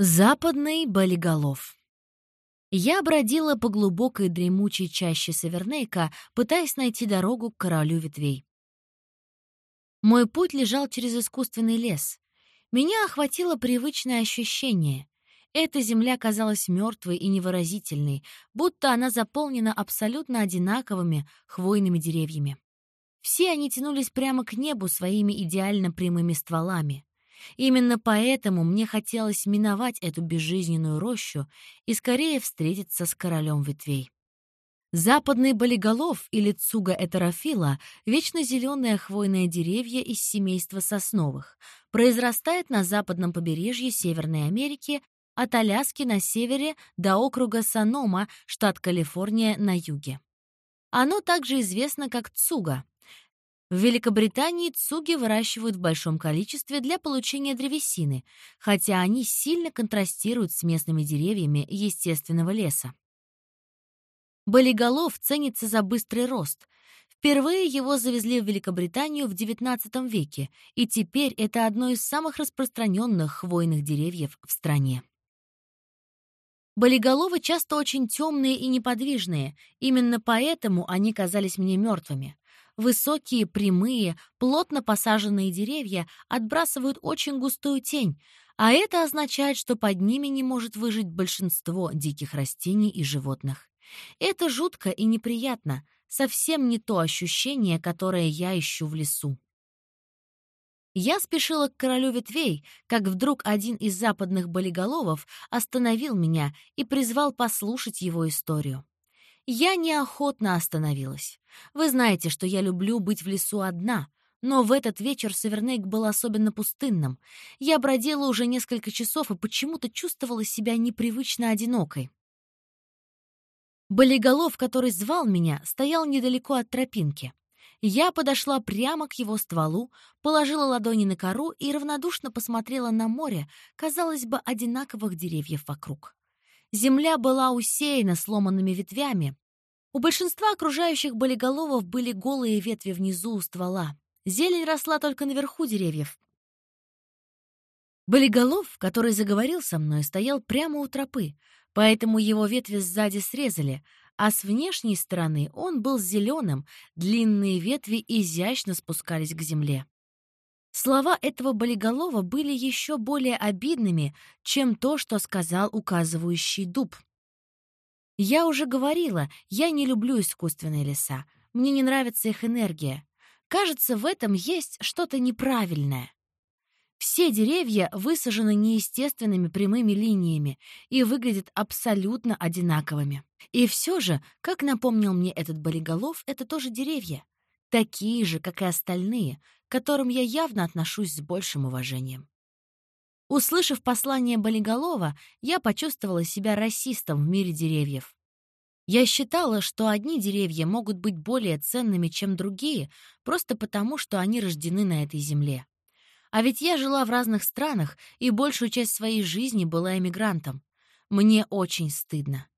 Западный болиголов. Я бродила по глубокой дремучей чаще Севернейка, пытаясь найти дорогу к королю ветвей. Мой путь лежал через искусственный лес. Меня охватило привычное ощущение. Эта земля казалась мертвой и невыразительной, будто она заполнена абсолютно одинаковыми хвойными деревьями. Все они тянулись прямо к небу своими идеально прямыми стволами. Именно поэтому мне хотелось миновать эту безжизненную рощу и скорее встретиться с королем ветвей. Западный болиголов или цуга этерофила — вечно зеленое хвойное деревье из семейства сосновых, произрастает на западном побережье Северной Америки от Аляски на севере до округа Санома, штат Калифорния, на юге. Оно также известно как цуга, в Великобритании цуги выращивают в большом количестве для получения древесины, хотя они сильно контрастируют с местными деревьями естественного леса. Болиголов ценится за быстрый рост. Впервые его завезли в Великобританию в XIX веке, и теперь это одно из самых распространенных хвойных деревьев в стране. Болиголовы часто очень темные и неподвижные, именно поэтому они казались мне мертвыми. Высокие, прямые, плотно посаженные деревья отбрасывают очень густую тень, а это означает, что под ними не может выжить большинство диких растений и животных. Это жутко и неприятно, совсем не то ощущение, которое я ищу в лесу. Я спешила к королю ветвей, как вдруг один из западных болиголовов остановил меня и призвал послушать его историю. Я неохотно остановилась. Вы знаете, что я люблю быть в лесу одна, но в этот вечер Севернейк был особенно пустынным. Я бродила уже несколько часов и почему-то чувствовала себя непривычно одинокой. Болиголов, который звал меня, стоял недалеко от тропинки. Я подошла прямо к его стволу, положила ладони на кору и равнодушно посмотрела на море, казалось бы, одинаковых деревьев вокруг. Земля была усеяна сломанными ветвями. У большинства окружающих болиголовов были голые ветви внизу у ствола. Зелень росла только наверху деревьев. Болиголов, который заговорил со мной, стоял прямо у тропы, поэтому его ветви сзади срезали, а с внешней стороны он был зеленым, длинные ветви изящно спускались к земле. Слова этого болиголова были еще более обидными, чем то, что сказал указывающий дуб. Я уже говорила, я не люблю искусственные леса. Мне не нравится их энергия. Кажется, в этом есть что-то неправильное. Все деревья высажены неестественными прямыми линиями и выглядят абсолютно одинаковыми. И все же, как напомнил мне этот болиголов, это тоже деревья. Такие же, как и остальные, к которым я явно отношусь с большим уважением. Услышав послание Болиголова, я почувствовала себя расистом в мире деревьев. Я считала, что одни деревья могут быть более ценными, чем другие, просто потому, что они рождены на этой земле. А ведь я жила в разных странах и большую часть своей жизни была эмигрантом. Мне очень стыдно.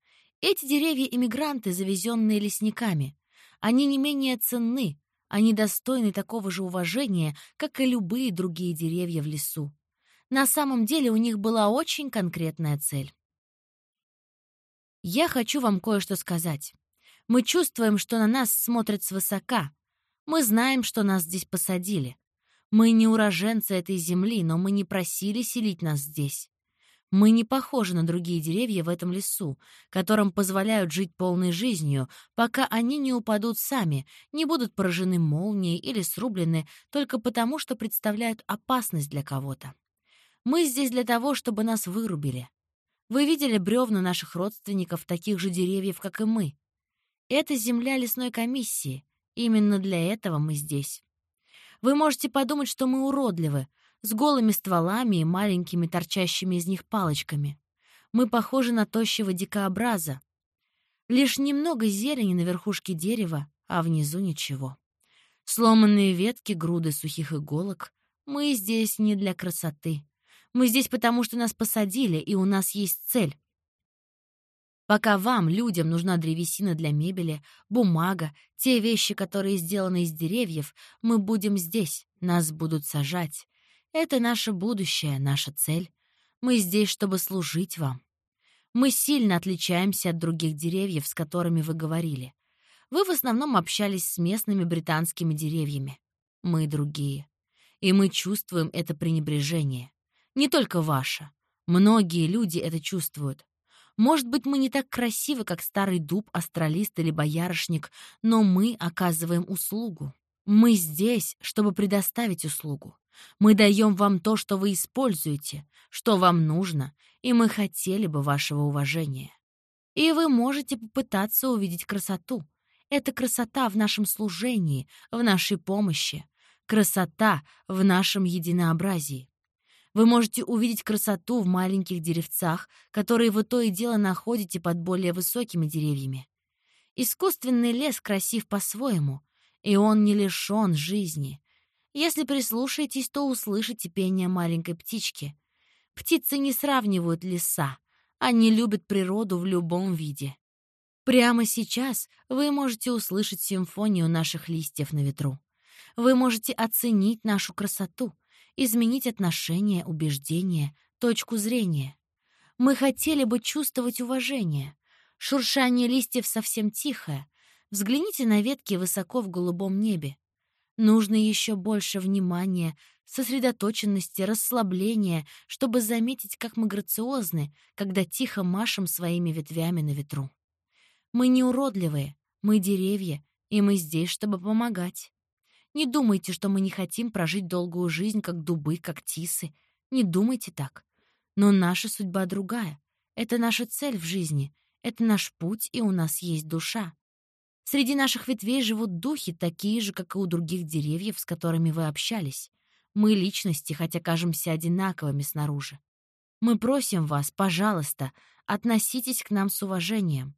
Эти деревья — иммигранты, завезенные лесниками. Они не менее ценны, они достойны такого же уважения, как и любые другие деревья в лесу. На самом деле у них была очень конкретная цель. Я хочу вам кое-что сказать. Мы чувствуем, что на нас смотрят свысока. Мы знаем, что нас здесь посадили. Мы не уроженцы этой земли, но мы не просили селить нас здесь. Мы не похожи на другие деревья в этом лесу, которым позволяют жить полной жизнью, пока они не упадут сами, не будут поражены молнией или срублены только потому, что представляют опасность для кого-то. Мы здесь для того, чтобы нас вырубили. Вы видели бревна наших родственников, таких же деревьев, как и мы. Это земля лесной комиссии. Именно для этого мы здесь. Вы можете подумать, что мы уродливы, с голыми стволами и маленькими торчащими из них палочками. Мы похожи на тощего дикообраза. Лишь немного зелени на верхушке дерева, а внизу ничего. Сломанные ветки, груды сухих иголок. Мы здесь не для красоты. Мы здесь потому, что нас посадили, и у нас есть цель. Пока вам, людям, нужна древесина для мебели, бумага, те вещи, которые сделаны из деревьев, мы будем здесь, нас будут сажать. Это наше будущее, наша цель. Мы здесь, чтобы служить вам. Мы сильно отличаемся от других деревьев, с которыми вы говорили. Вы в основном общались с местными британскими деревьями. Мы другие. И мы чувствуем это пренебрежение. Не только ваше. Многие люди это чувствуют. Может быть, мы не так красивы, как старый дуб, астралист или боярышник, но мы оказываем услугу. Мы здесь, чтобы предоставить услугу. Мы даем вам то, что вы используете, что вам нужно, и мы хотели бы вашего уважения. И вы можете попытаться увидеть красоту. Это красота в нашем служении, в нашей помощи, красота в нашем единообразии. Вы можете увидеть красоту в маленьких деревцах, которые вы то и дело находите под более высокими деревьями. Искусственный лес красив по-своему, и он не лишен жизни. Если прислушаетесь, то услышите пение маленькой птички. Птицы не сравнивают леса, они любят природу в любом виде. Прямо сейчас вы можете услышать симфонию наших листьев на ветру. Вы можете оценить нашу красоту, изменить отношения, убеждения, точку зрения. Мы хотели бы чувствовать уважение. Шуршание листьев совсем тихое. Взгляните на ветки высоко в голубом небе. Нужно еще больше внимания, сосредоточенности, расслабления, чтобы заметить, как мы грациозны, когда тихо машем своими ветвями на ветру. Мы не уродливые, мы деревья, и мы здесь, чтобы помогать. Не думайте, что мы не хотим прожить долгую жизнь, как дубы, как тисы. Не думайте так. Но наша судьба другая. Это наша цель в жизни. Это наш путь, и у нас есть душа. Среди наших ветвей живут духи, такие же, как и у других деревьев, с которыми вы общались. Мы — личности, хотя кажемся одинаковыми снаружи. Мы просим вас, пожалуйста, относитесь к нам с уважением.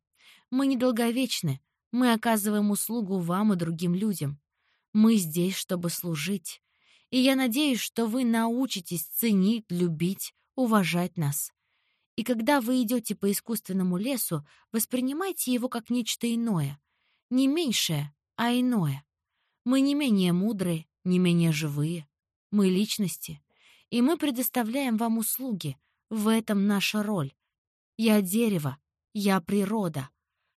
Мы недолговечны, мы оказываем услугу вам и другим людям. Мы здесь, чтобы служить. И я надеюсь, что вы научитесь ценить, любить, уважать нас. И когда вы идете по искусственному лесу, воспринимайте его как нечто иное. Не меньшее, а иное. Мы не менее мудрые, не менее живые. Мы личности. И мы предоставляем вам услуги. В этом наша роль. Я дерево, я природа.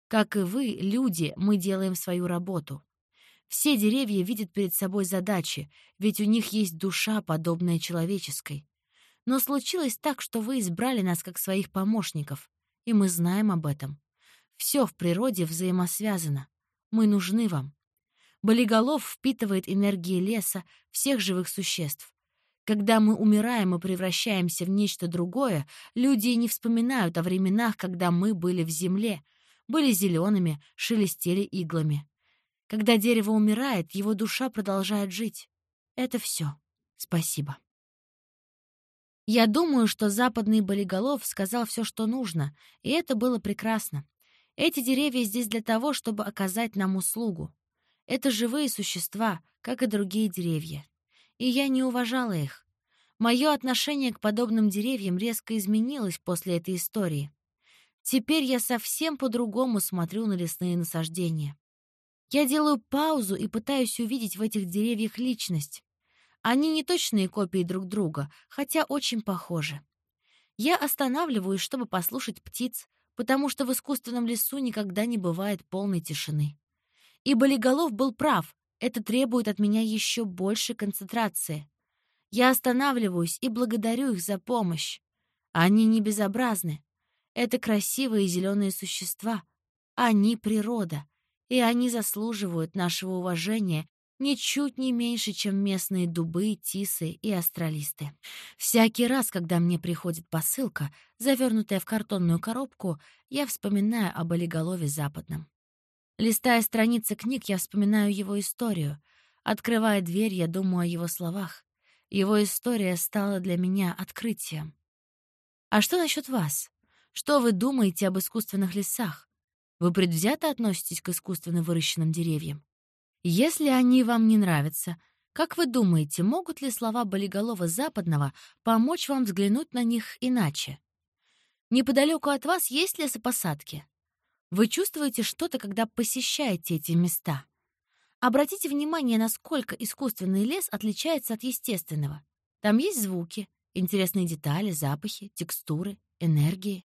Как и вы, люди, мы делаем свою работу. Все деревья видят перед собой задачи, ведь у них есть душа, подобная человеческой. Но случилось так, что вы избрали нас как своих помощников, и мы знаем об этом. Все в природе взаимосвязано. Мы нужны вам. Болиголов впитывает энергии леса, всех живых существ. Когда мы умираем и превращаемся в нечто другое, люди не вспоминают о временах, когда мы были в земле, были зелеными, шелестели иглами. Когда дерево умирает, его душа продолжает жить. Это все. Спасибо. Я думаю, что западный болиголов сказал все, что нужно, и это было прекрасно. Эти деревья здесь для того, чтобы оказать нам услугу. Это живые существа, как и другие деревья. И я не уважала их. Мое отношение к подобным деревьям резко изменилось после этой истории. Теперь я совсем по-другому смотрю на лесные насаждения. Я делаю паузу и пытаюсь увидеть в этих деревьях личность. Они не точные копии друг друга, хотя очень похожи. Я останавливаюсь, чтобы послушать птиц, потому что в искусственном лесу никогда не бывает полной тишины. И Болиголов был прав, это требует от меня еще больше концентрации. Я останавливаюсь и благодарю их за помощь. Они не безобразны. Это красивые зеленые существа. Они — природа и они заслуживают нашего уважения ничуть не меньше, чем местные дубы, тисы и астралисты. Всякий раз, когда мне приходит посылка, завернутая в картонную коробку, я вспоминаю об олиголове западном. Листая страницы книг, я вспоминаю его историю. Открывая дверь, я думаю о его словах. Его история стала для меня открытием. А что насчет вас? Что вы думаете об искусственных лесах? Вы предвзято относитесь к искусственно выращенным деревьям? Если они вам не нравятся, как вы думаете, могут ли слова болиголова западного помочь вам взглянуть на них иначе? Неподалеку от вас есть лесопосадки? Вы чувствуете что-то, когда посещаете эти места? Обратите внимание, насколько искусственный лес отличается от естественного. Там есть звуки, Интересные детали, запахи, текстуры, энергии.